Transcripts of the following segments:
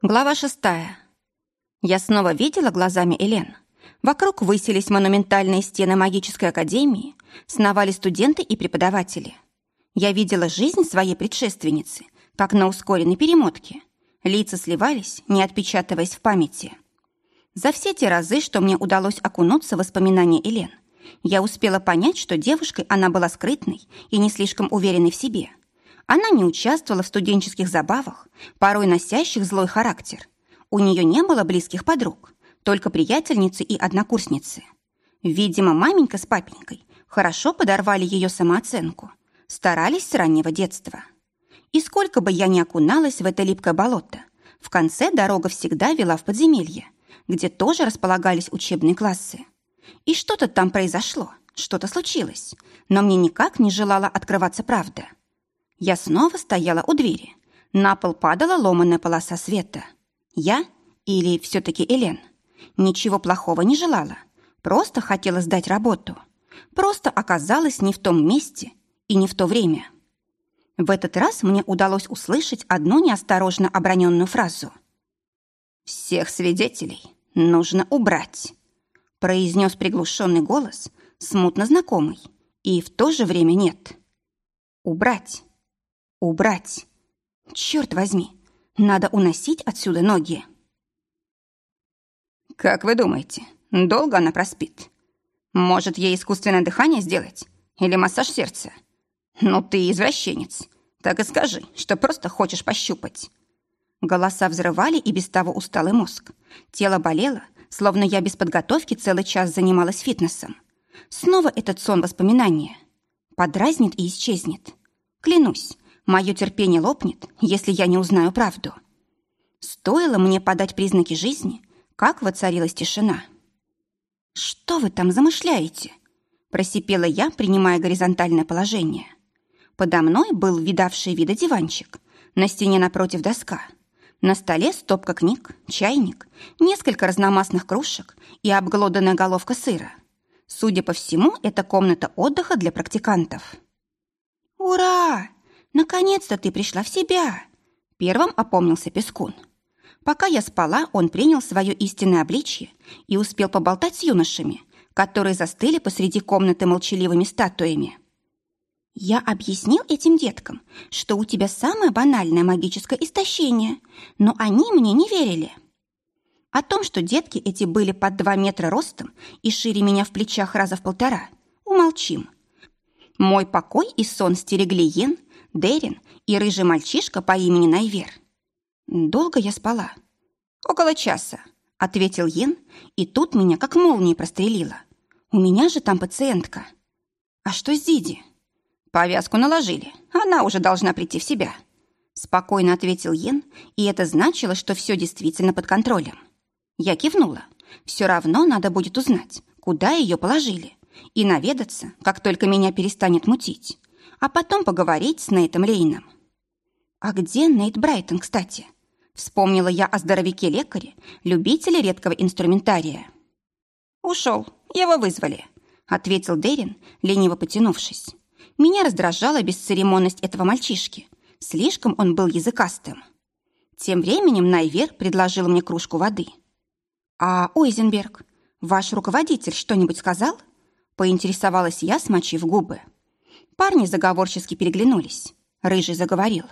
Глава шестая. Я снова видела глазами Элен. Вокруг высились монументальные стены магической академии, сновали студенты и преподаватели. Я видела жизнь своей предшественницы, как на ускоренной перемотке. Лица сливались, не отпечатываясь в памяти. За все те разы, что мне удалось окунуться в воспоминания Элен, я успела понять, что девушкой она была скрытной и не слишком уверенной в себе – она не участвовала в студенческих забавах, порой носящих злой характер. У нее не было близких подруг, только приятельницы и однокурсницы. Видимо, маменька с папенькой хорошо подорвали ее самооценку, старались с раннего детства. И сколько бы я ни окуналась в это липкое болото, в конце дорога всегда вела в подземелье, где тоже располагались учебные классы. И что-то там произошло, что-то случилось, но мне никак не желала открываться правда. Я снова стояла у двери. На пол падала ломаная полоса света. Я или все-таки Элен? Ничего плохого не желала. Просто хотела сдать работу. Просто оказалась не в том месте и не в то время. В этот раз мне удалось услышать одну неосторожно оброненную фразу. «Всех свидетелей нужно убрать», произнес приглушенный голос, смутно знакомый, и в то же время нет. «Убрать». Убрать. Черт возьми, надо уносить отсюда ноги. Как вы думаете, долго она проспит? Может, ей искусственное дыхание сделать? Или массаж сердца? Ну ты извращенец. Так и скажи, что просто хочешь пощупать. Голоса взрывали и без того усталый мозг. Тело болело, словно я без подготовки целый час занималась фитнесом. Снова этот сон воспоминания. Подразнит и исчезнет. Клянусь, Мое терпение лопнет, если я не узнаю правду. Стоило мне подать признаки жизни, как воцарилась тишина. «Что вы там замышляете?» Просипела я, принимая горизонтальное положение. Подо мной был видавший вида диванчик, на стене напротив доска. На столе стопка книг, чайник, несколько разномастных кружек и обглоданная головка сыра. Судя по всему, это комната отдыха для практикантов. «Ура!» «Наконец-то ты пришла в себя!» Первым опомнился Пескун. Пока я спала, он принял свое истинное обличье и успел поболтать с юношами, которые застыли посреди комнаты молчаливыми статуями. «Я объяснил этим деткам, что у тебя самое банальное магическое истощение, но они мне не верили». О том, что детки эти были под два метра ростом и шире меня в плечах раза в полтора, умолчим. Мой покой и сон стерегли Йен, Дерин и рыжий мальчишка по имени Найвер. Долго я спала? Около часа, ответил Йен, и тут меня как молнией прострелило. У меня же там пациентка. А что с Диди? Повязку наложили, она уже должна прийти в себя. Спокойно ответил Йен, и это значило, что все действительно под контролем. Я кивнула. Все равно надо будет узнать, куда ее положили, и наведаться, как только меня перестанет мутить а потом поговорить с Нейтом Лейном. А где Нейт Брайтон, кстати? Вспомнила я о здоровяке-лекаре, любителе редкого инструментария. «Ушел, его вызвали», — ответил Дерин, лениво потянувшись. Меня раздражала бесцеремонность этого мальчишки. Слишком он был языкастым. Тем временем Найвер предложил мне кружку воды. «А Ойзенберг, ваш руководитель что-нибудь сказал?» Поинтересовалась я, смочив губы. Парни заговорчески переглянулись. Рыжий заговорил.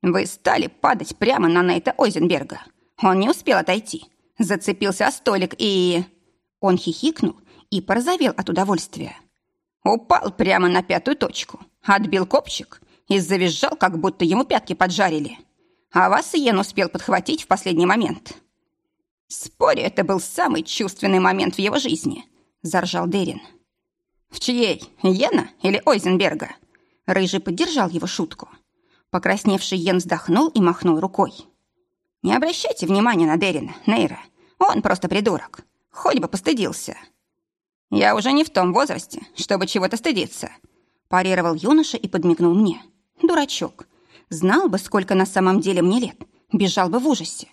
«Вы стали падать прямо на Нейта Ойзенберга. Он не успел отойти. Зацепился о столик и...» Он хихикнул и порозовел от удовольствия. Упал прямо на пятую точку, отбил копчик и завизжал, как будто ему пятки поджарили. А вас Иен успел подхватить в последний момент. «Спорю, это был самый чувственный момент в его жизни», – заржал Дерин. «В чьей? Йена или Ойзенберга?» Рыжий поддержал его шутку. Покрасневший Йен вздохнул и махнул рукой. «Не обращайте внимания на Дерина, Нейра. Он просто придурок. Хоть бы постыдился». «Я уже не в том возрасте, чтобы чего-то стыдиться», парировал юноша и подмигнул мне. «Дурачок. Знал бы, сколько на самом деле мне лет, бежал бы в ужасе.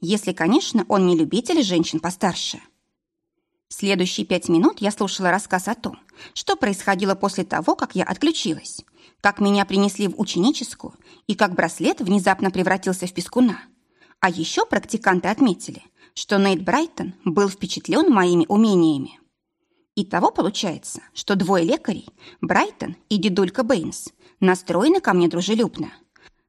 Если, конечно, он не любитель женщин постарше». Следующие пять минут я слушала рассказ о том, что происходило после того, как я отключилась, как меня принесли в ученическую и как браслет внезапно превратился в пескуна. А еще практиканты отметили, что Нейт Брайтон был впечатлен моими умениями. Итого получается, что двое лекарей, Брайтон и дедулька Бэйнс, настроены ко мне дружелюбно.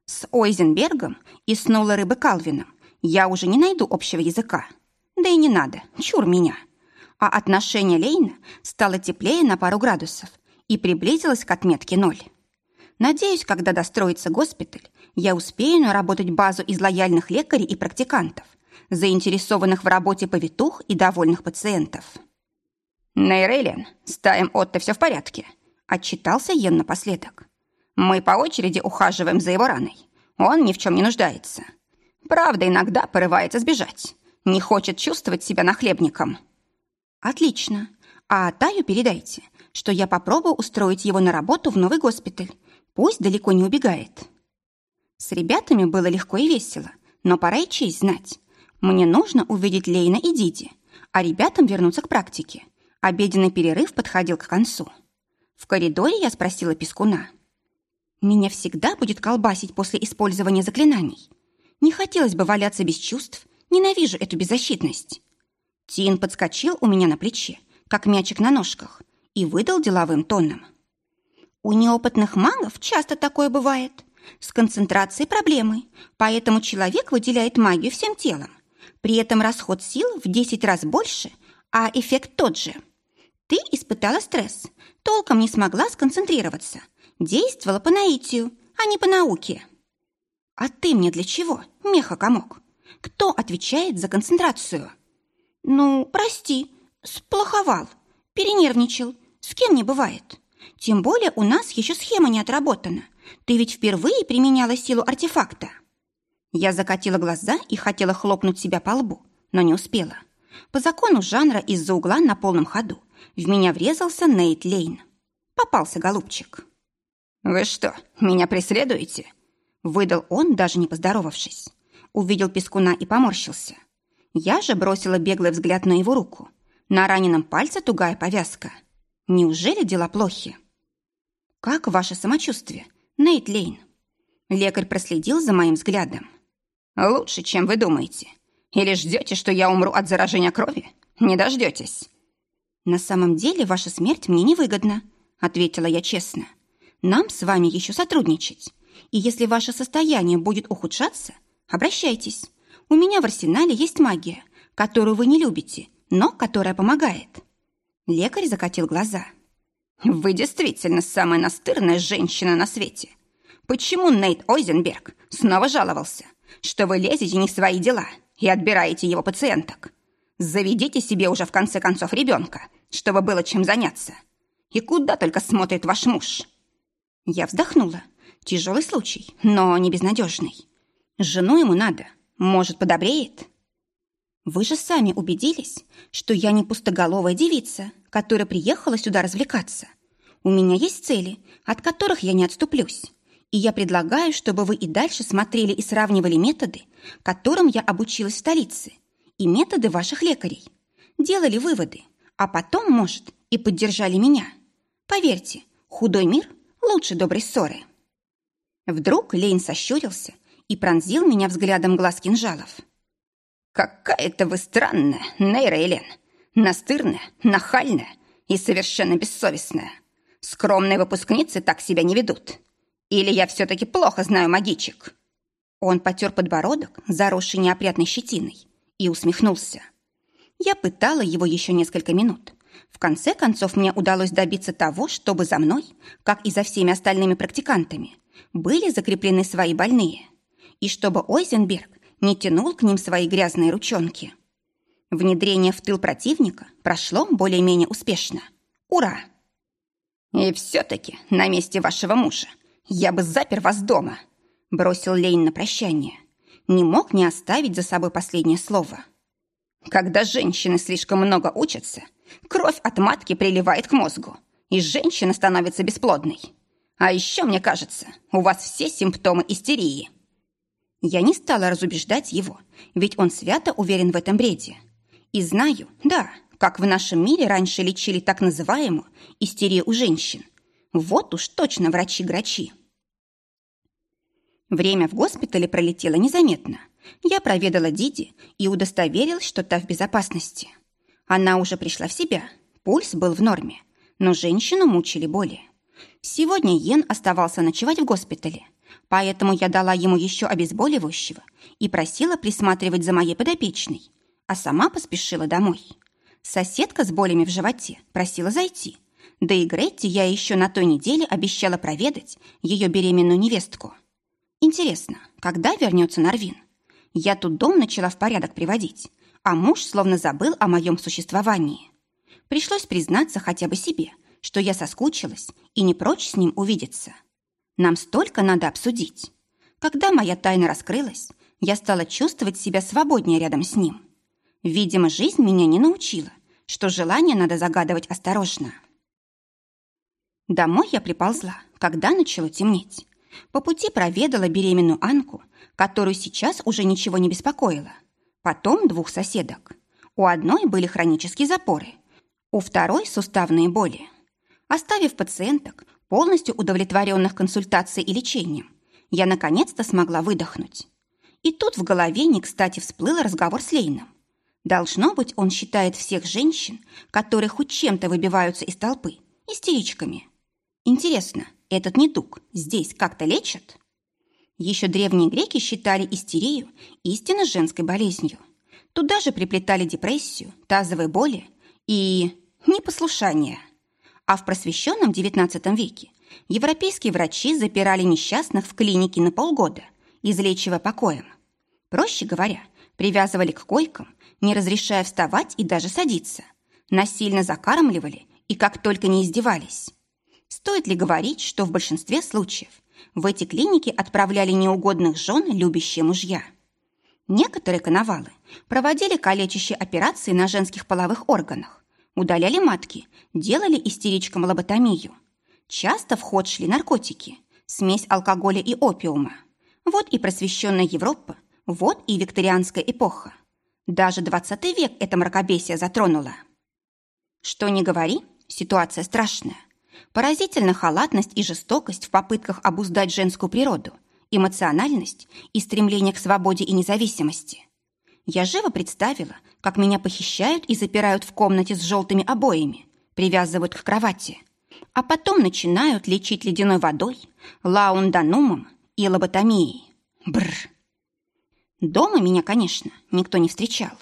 С Ойзенбергом и с Нуллерой Калвином я уже не найду общего языка. Да и не надо, чур меня. А отношение Лейна стало теплее на пару градусов и приблизилось к отметке ноль. Надеюсь, когда достроится госпиталь, я успею наработать базу из лояльных лекарей и практикантов, заинтересованных в работе повитух и довольных пациентов. «Нейрейлен, с Таем Отто все в порядке», — отчитался Йен напоследок. «Мы по очереди ухаживаем за его раной. Он ни в чем не нуждается. Правда, иногда порывается сбежать. Не хочет чувствовать себя нахлебником». «Отлично. А Таю передайте, что я попробую устроить его на работу в новый госпиталь. Пусть далеко не убегает». С ребятами было легко и весело, но пора и честь знать. Мне нужно увидеть Лейна и Диди, а ребятам вернуться к практике. Обеденный перерыв подходил к концу. В коридоре я спросила Пескуна. «Меня всегда будет колбасить после использования заклинаний. Не хотелось бы валяться без чувств, ненавижу эту беззащитность». Тин подскочил у меня на плече, как мячик на ножках, и выдал деловым тоном. «У неопытных магов часто такое бывает. С концентрацией проблемы, поэтому человек выделяет магию всем телом. При этом расход сил в 10 раз больше, а эффект тот же – ты испытала стресс, толком не смогла сконцентрироваться, действовала по наитию, а не по науке. А ты мне для чего, меха-комок? Кто отвечает за концентрацию? Ну, прости, сплоховал, перенервничал, с кем не бывает. Тем более у нас еще схема не отработана. Ты ведь впервые применяла силу артефакта. Я закатила глаза и хотела хлопнуть себя по лбу, но не успела. По закону жанра из-за угла на полном ходу в меня врезался Нейт Лейн. Попался голубчик. «Вы что, меня преследуете?» Выдал он, даже не поздоровавшись. Увидел пескуна и поморщился. Я же бросила беглый взгляд на его руку. На раненом пальце тугая повязка. Неужели дела плохи? «Как ваше самочувствие, Нейт Лейн?» Лекарь проследил за моим взглядом. «Лучше, чем вы думаете. Или ждете, что я умру от заражения крови? Не дождетесь». «На самом деле ваша смерть мне невыгодна», — ответила я честно. «Нам с вами еще сотрудничать. И если ваше состояние будет ухудшаться, обращайтесь. У меня в арсенале есть магия, которую вы не любите, но которая помогает». Лекарь закатил глаза. «Вы действительно самая настырная женщина на свете. Почему Нейт Ойзенберг снова жаловался, что вы лезете не в свои дела и отбираете его пациенток? Заведите себе уже в конце концов ребенка, чтобы было чем заняться. И куда только смотрит ваш муж?» Я вздохнула. Тяжелый случай, но не безнадежный. Жену ему надо. Может, подобреет? Вы же сами убедились, что я не пустоголовая девица, которая приехала сюда развлекаться. У меня есть цели, от которых я не отступлюсь. И я предлагаю, чтобы вы и дальше смотрели и сравнивали методы, которым я обучилась в столице, и методы ваших лекарей. Делали выводы, а потом, может, и поддержали меня. Поверьте, худой мир лучше доброй ссоры. Вдруг Лейн сощурился и пронзил меня взглядом глаз кинжалов. «Какая-то вы странная, Нейра Элен. Настырная, нахальная и совершенно бессовестная. Скромные выпускницы так себя не ведут. Или я все-таки плохо знаю магичек?» Он потер подбородок, заросший неопрятной щетиной, и усмехнулся. Я пытала его еще несколько минут. В конце концов, мне удалось добиться того, чтобы за мной, как и за всеми остальными практикантами, были закреплены свои больные, и чтобы Ойзенберг не тянул к ним свои грязные ручонки. Внедрение в тыл противника прошло более-менее успешно. Ура! «И все-таки на месте вашего мужа я бы запер вас дома», бросил Лейн на прощание не мог не оставить за собой последнее слово. Когда женщины слишком много учатся, кровь от матки приливает к мозгу, и женщина становится бесплодной. А еще, мне кажется, у вас все симптомы истерии. Я не стала разубеждать его, ведь он свято уверен в этом бреде. И знаю, да, как в нашем мире раньше лечили так называемую истерию у женщин. Вот уж точно врачи-грачи. Время в госпитале пролетело незаметно. Я проведала Диди и удостоверилась, что та в безопасности. Она уже пришла в себя, пульс был в норме, но женщину мучили боли. Сегодня Йен оставался ночевать в госпитале, поэтому я дала ему еще обезболивающего и просила присматривать за моей подопечной, а сама поспешила домой. Соседка с болями в животе просила зайти, да и Гретти я еще на той неделе обещала проведать ее беременную невестку. Интересно, когда вернется Нарвин? Я тут дом начала в порядок приводить, а муж словно забыл о моем существовании. Пришлось признаться хотя бы себе, что я соскучилась и не прочь с ним увидеться. Нам столько надо обсудить. Когда моя тайна раскрылась, я стала чувствовать себя свободнее рядом с ним. Видимо, жизнь меня не научила, что желание надо загадывать осторожно. Домой я приползла, когда начало темнеть. По пути проведала беременную Анку, которую сейчас уже ничего не беспокоило. Потом двух соседок. У одной были хронические запоры, у второй – суставные боли. Оставив пациенток, полностью удовлетворенных консультацией и лечением, я наконец-то смогла выдохнуть. И тут в голове не кстати всплыл разговор с Лейном. Должно быть, он считает всех женщин, которые хоть чем-то выбиваются из толпы, истеричками. Интересно, этот недуг здесь как-то лечат? Еще древние греки считали истерию истинно женской болезнью. Туда же приплетали депрессию, тазовые боли и непослушание. А в просвещенном XIX веке европейские врачи запирали несчастных в клинике на полгода, излечивая покоем. Проще говоря, привязывали к койкам, не разрешая вставать и даже садиться. Насильно закармливали и как только не издевались. Стоит ли говорить, что в большинстве случаев в эти клиники отправляли неугодных жен любящие мужья? Некоторые коновалы проводили калечащие операции на женских половых органах, удаляли матки, делали истеричкам лоботомию. Часто в ход шли наркотики, смесь алкоголя и опиума. Вот и просвещенная Европа, вот и викторианская эпоха. Даже 20 век это мракобесие затронуло. Что ни говори, ситуация страшная. Поразительна халатность и жестокость в попытках обуздать женскую природу, эмоциональность и стремление к свободе и независимости. Я живо представила, как меня похищают и запирают в комнате с желтыми обоями, привязывают к кровати, а потом начинают лечить ледяной водой, лаунданумом и лоботомией. Бррр. Дома меня, конечно, никто не встречал.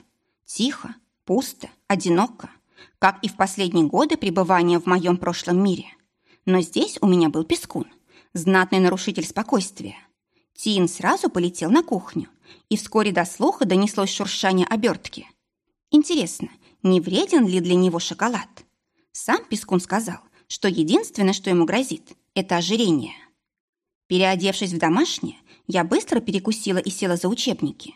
Тихо, пусто, одиноко – как и в последние годы пребывания в моем прошлом мире. Но здесь у меня был Пескун, знатный нарушитель спокойствия. Тин сразу полетел на кухню, и вскоре до слуха донеслось шуршание обертки. Интересно, не вреден ли для него шоколад? Сам Пескун сказал, что единственное, что ему грозит, это ожирение. Переодевшись в домашнее, я быстро перекусила и села за учебники.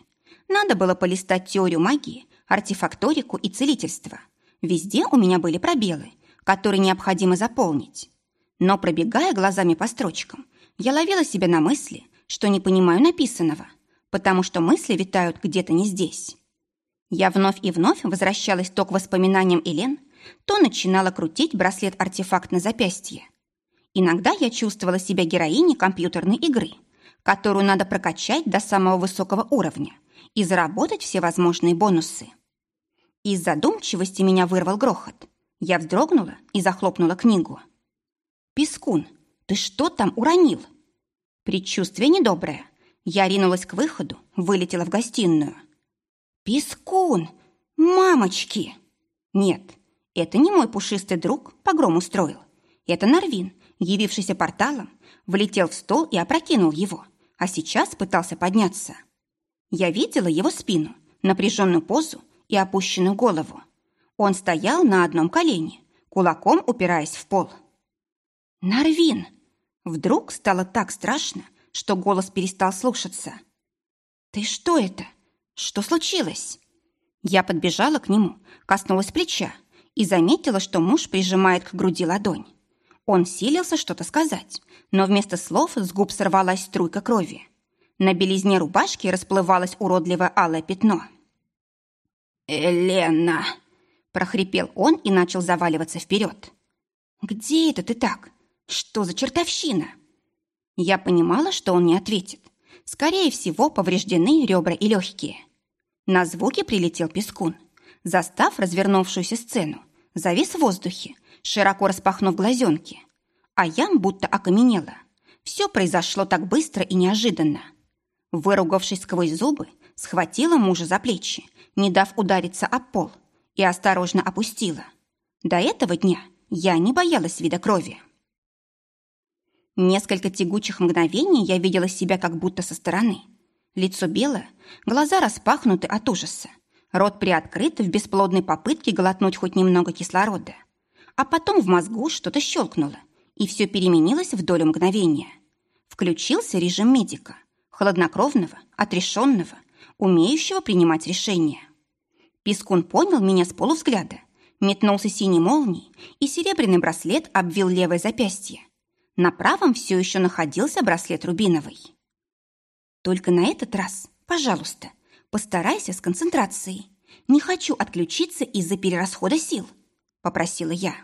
Надо было полистать теорию магии, артефакторику и целительство – Везде у меня были пробелы, которые необходимо заполнить. Но, пробегая глазами по строчкам, я ловила себя на мысли, что не понимаю написанного, потому что мысли витают где-то не здесь. Я вновь и вновь возвращалась то к воспоминаниям Элен, то начинала крутить браслет-артефакт на запястье. Иногда я чувствовала себя героиней компьютерной игры, которую надо прокачать до самого высокого уровня и заработать все возможные бонусы. Из задумчивости меня вырвал грохот. Я вздрогнула и захлопнула книгу. «Пескун, ты что там уронил?» Предчувствие недоброе. Я ринулась к выходу, вылетела в гостиную. «Пескун! Мамочки!» Нет, это не мой пушистый друг погром устроил. Это Нарвин, явившийся порталом, влетел в стол и опрокинул его, а сейчас пытался подняться. Я видела его спину, напряженную позу и опущенную голову. Он стоял на одном колене, кулаком упираясь в пол. «Нарвин!» Вдруг стало так страшно, что голос перестал слушаться. «Ты что это? Что случилось?» Я подбежала к нему, коснулась плеча и заметила, что муж прижимает к груди ладонь. Он силился что-то сказать, но вместо слов с губ сорвалась струйка крови. На белизне рубашки расплывалось уродливое алое пятно. «Елена!» – прохрипел он и начал заваливаться вперед. «Где это ты так? Что за чертовщина?» Я понимала, что он не ответит, Скорее всего, повреждены ребра и легкие. На звуки прилетел пескун, застав развернувшуюся сцену, завис в воздухе, широко распахнув глазенки. А я будто окаменела. Все произошло так быстро и неожиданно. Выругавшись сквозь зубы, схватила мужа за плечи, не дав удариться об пол, и осторожно опустила. До этого дня я не боялась вида крови. Несколько тягучих мгновений я видела себя как будто со стороны. Лицо белое, глаза распахнуты от ужаса, рот приоткрыт в бесплодной попытке глотнуть хоть немного кислорода. А потом в мозгу что-то щелкнуло, и все переменилось в долю мгновения. Включился режим медика, хладнокровного, отрешенного, умеющего принимать решения. Пискун понял меня с полувзгляда, метнулся синей молнией, и серебряный браслет обвил левое запястье. На правом все еще находился браслет рубиновый. Только на этот раз, пожалуйста, постарайся с концентрацией. Не хочу отключиться из-за перерасхода сил, попросила я.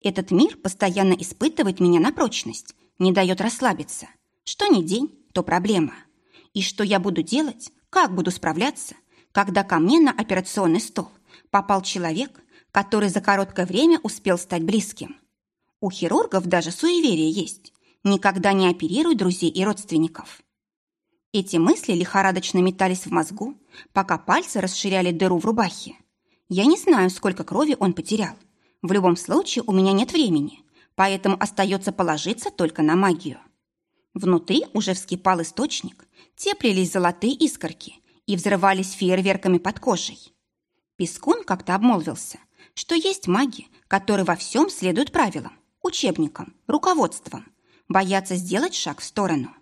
Этот мир постоянно испытывает меня на прочность, не дает расслабиться. Что ни день, то проблема. И что я буду делать, как буду справляться, когда ко мне на операционный стол попал человек, который за короткое время успел стать близким. У хирургов даже суеверие есть. Никогда не оперируй друзей и родственников. Эти мысли лихорадочно метались в мозгу, пока пальцы расширяли дыру в рубахе. Я не знаю, сколько крови он потерял. В любом случае у меня нет времени, поэтому остается положиться только на магию. Внутри уже вскипал источник, теплились золотые искорки и взрывались фейерверками под кожей. Пескун как-то обмолвился, что есть маги, которые во всем следуют правилам, учебникам, руководствам, боятся сделать шаг в сторону.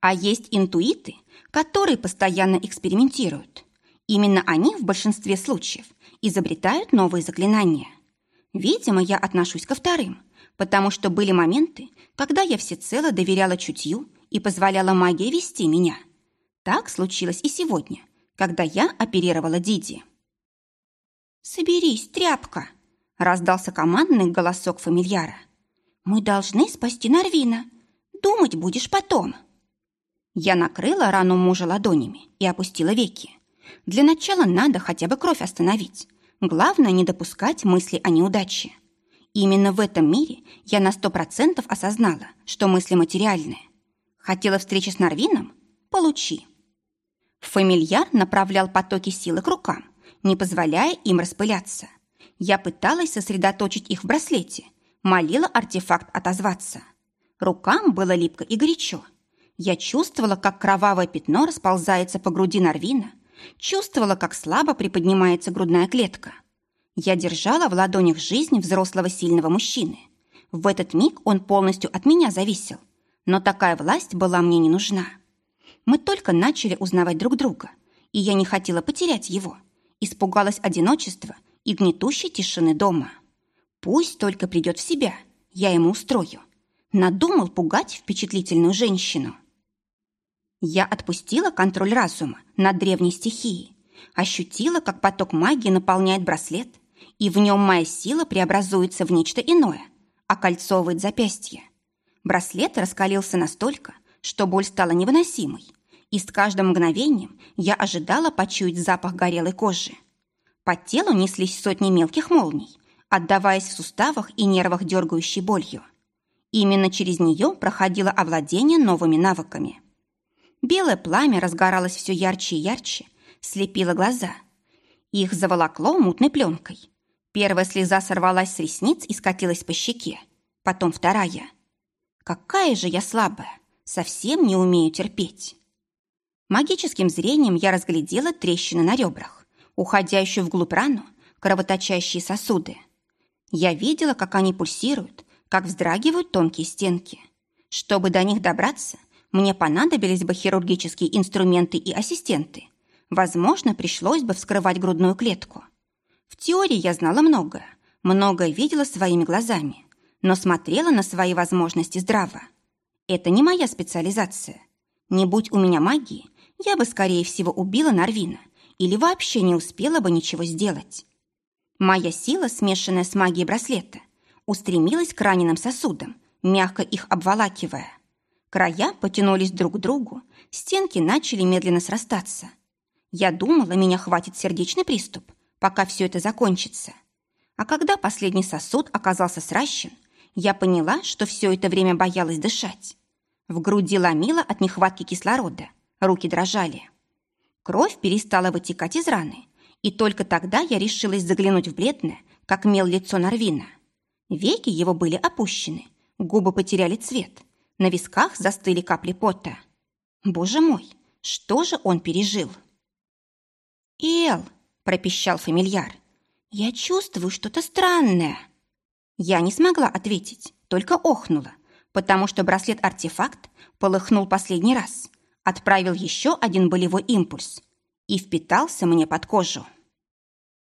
А есть интуиты, которые постоянно экспериментируют. Именно они в большинстве случаев изобретают новые заклинания. Видимо, я отношусь ко вторым, потому что были моменты, когда я всецело доверяла чутью и позволяла магии вести меня. Так случилось и сегодня, когда я оперировала Диди. «Соберись, тряпка!» – раздался командный голосок фамильяра. «Мы должны спасти Нарвина. Думать будешь потом». Я накрыла рану мужа ладонями и опустила веки. Для начала надо хотя бы кровь остановить. Главное не допускать мысли о неудаче. Именно в этом мире я на сто процентов осознала, что мысли материальные. Хотела встречи с Нарвином? Получи. Фамильяр направлял потоки силы к рукам, не позволяя им распыляться. Я пыталась сосредоточить их в браслете – молила артефакт отозваться. Рукам было липко и горячо. Я чувствовала, как кровавое пятно расползается по груди Нарвина, чувствовала, как слабо приподнимается грудная клетка. Я держала в ладонях жизнь взрослого сильного мужчины. В этот миг он полностью от меня зависел. Но такая власть была мне не нужна. Мы только начали узнавать друг друга, и я не хотела потерять его. Испугалась одиночества и гнетущей тишины дома. Пусть только придет в себя, я ему устрою. Надумал пугать впечатлительную женщину. Я отпустила контроль разума над древней стихией, ощутила, как поток магии наполняет браслет, и в нем моя сила преобразуется в нечто иное, окольцовывает запястье. Браслет раскалился настолько, что боль стала невыносимой, и с каждым мгновением я ожидала почуять запах горелой кожи. По телу неслись сотни мелких молний, отдаваясь в суставах и нервах дергающей болью. Именно через нее проходило овладение новыми навыками. Белое пламя разгоралось все ярче и ярче, слепило глаза. Их заволокло мутной пленкой. Первая слеза сорвалась с ресниц и скатилась по щеке, потом вторая. Какая же я слабая, совсем не умею терпеть. Магическим зрением я разглядела трещины на ребрах, уходящую вглубь рану, кровоточащие сосуды. Я видела, как они пульсируют, как вздрагивают тонкие стенки. Чтобы до них добраться, мне понадобились бы хирургические инструменты и ассистенты. Возможно, пришлось бы вскрывать грудную клетку. В теории я знала многое, многое видела своими глазами, но смотрела на свои возможности здраво. Это не моя специализация. Не будь у меня магии, я бы, скорее всего, убила Нарвина или вообще не успела бы ничего сделать. Моя сила, смешанная с магией браслета, устремилась к раненым сосудам, мягко их обволакивая. Края потянулись друг к другу, стенки начали медленно срастаться. Я думала, меня хватит сердечный приступ, пока все это закончится. А когда последний сосуд оказался сращен, я поняла, что все это время боялась дышать. В груди ломило от нехватки кислорода, руки дрожали. Кровь перестала вытекать из раны, и только тогда я решилась заглянуть в бледное, как мел лицо Норвина. Веки его были опущены, губы потеряли цвет, на висках застыли капли пота. Боже мой, что же он пережил? «Эл!» – пропищал фамильяр. «Я чувствую что-то странное». Я не смогла ответить, только охнула, потому что браслет-артефакт полыхнул последний раз, отправил еще один болевой импульс и впитался мне под кожу.